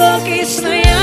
Estranho, você me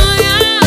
Maya